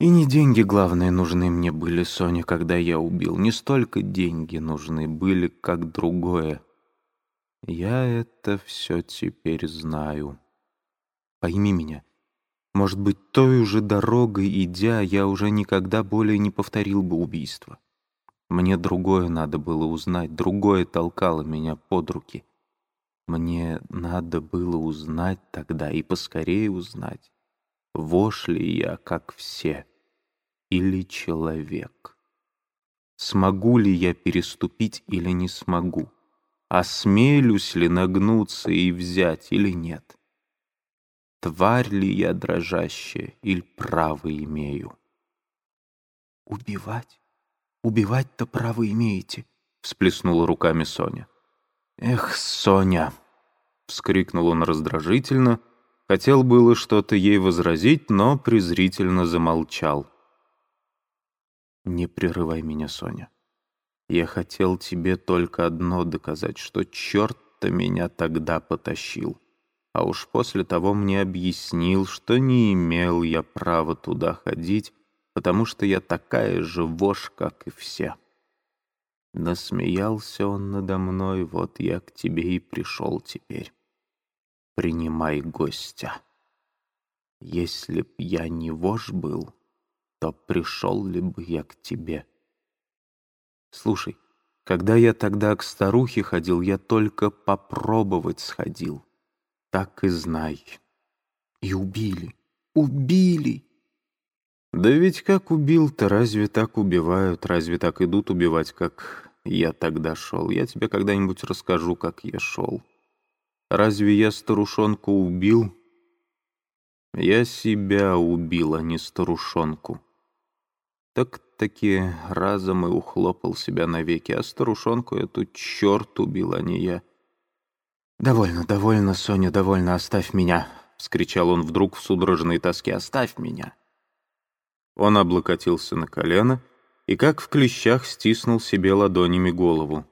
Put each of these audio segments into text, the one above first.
И не деньги, главное, нужны мне были, Соня, когда я убил. Не столько деньги нужны были, как другое. Я это все теперь знаю. Пойми меня. Может быть, той уже дорогой идя, я уже никогда более не повторил бы убийство. Мне другое надо было узнать, другое толкало меня под руки. Мне надо было узнать тогда и поскорее узнать, вошь ли я, как все, или человек. Смогу ли я переступить или не смогу? Осмелюсь ли нагнуться и взять или нет? Тварь ли я дрожащая или право имею? Убивать? Убивать-то право имеете, всплеснула руками Соня. Эх, Соня, вскрикнул он раздражительно, хотел было что-то ей возразить, но презрительно замолчал. Не прерывай меня, Соня. Я хотел тебе только одно доказать, что черт-то меня тогда потащил. А уж после того мне объяснил, что не имел я права туда ходить, потому что я такая же вошь, как и все. Насмеялся он надо мной, вот я к тебе и пришел теперь. Принимай гостя. Если б я не вошь был, то пришел ли бы я к тебе? Слушай, когда я тогда к старухе ходил, я только попробовать сходил. Так и знай. И убили. Убили. Да ведь как убил-то, разве так убивают, разве так идут убивать, как я тогда шел? Я тебе когда-нибудь расскажу, как я шел. Разве я старушонку убил? Я себя убил, а не старушонку. Так-таки разом и ухлопал себя навеки, а старушонку эту черт убил, а не я. «Довольно, довольно, Соня, довольно, оставь меня!» — вскричал он вдруг в судорожной тоске. «Оставь меня!» Он облокотился на колено и, как в клещах, стиснул себе ладонями голову.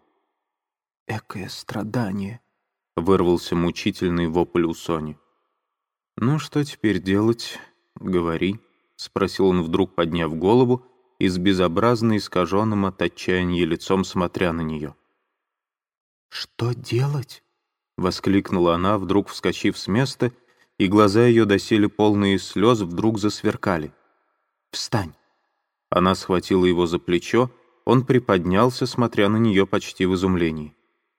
«Экое страдание!» — вырвался мучительный вопль у Сони. «Ну, что теперь делать? Говори», — спросил он вдруг, подняв голову и с безобразно искаженным от отчаяния лицом смотря на нее. «Что делать?» — воскликнула она, вдруг вскочив с места, и глаза ее доселе полные слез вдруг засверкали. «Встань!» Она схватила его за плечо, он приподнялся, смотря на нее почти в изумлении.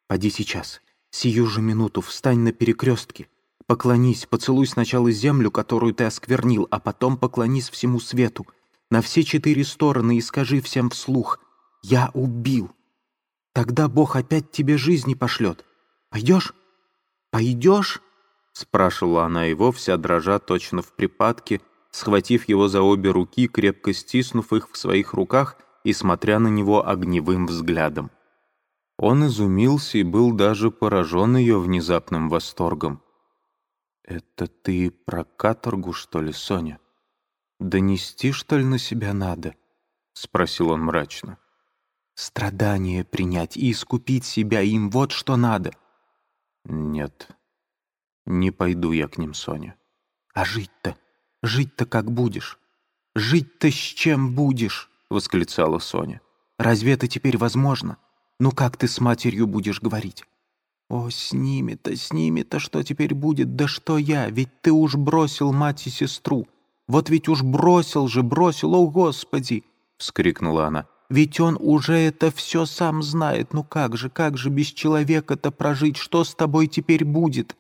«Поди сейчас, сию же минуту, встань на перекрестке. Поклонись, поцелуй сначала землю, которую ты осквернил, а потом поклонись всему свету на все четыре стороны и скажи всем вслух «Я убил». Тогда Бог опять тебе жизни пошлет. Пойдешь? Пойдешь?» Спрашивала она его, вся дрожа точно в припадке, схватив его за обе руки, крепко стиснув их в своих руках и смотря на него огневым взглядом. Он изумился и был даже поражен ее внезапным восторгом. «Это ты про каторгу, что ли, Соня?» «Донести, что ли, на себя надо?» — спросил он мрачно. «Страдания принять и искупить себя им, вот что надо». «Нет, не пойду я к ним, Соня». «А жить-то? Жить-то как будешь? Жить-то с чем будешь?» — восклицала Соня. «Разве это теперь возможно? Ну как ты с матерью будешь говорить?» «О, с ними-то, с ними-то что теперь будет? Да что я? Ведь ты уж бросил мать и сестру. Вот ведь уж бросил же, бросил, о Господи!» — вскрикнула она. «Ведь он уже это все сам знает. Ну как же, как же без человека-то прожить? Что с тобой теперь будет?»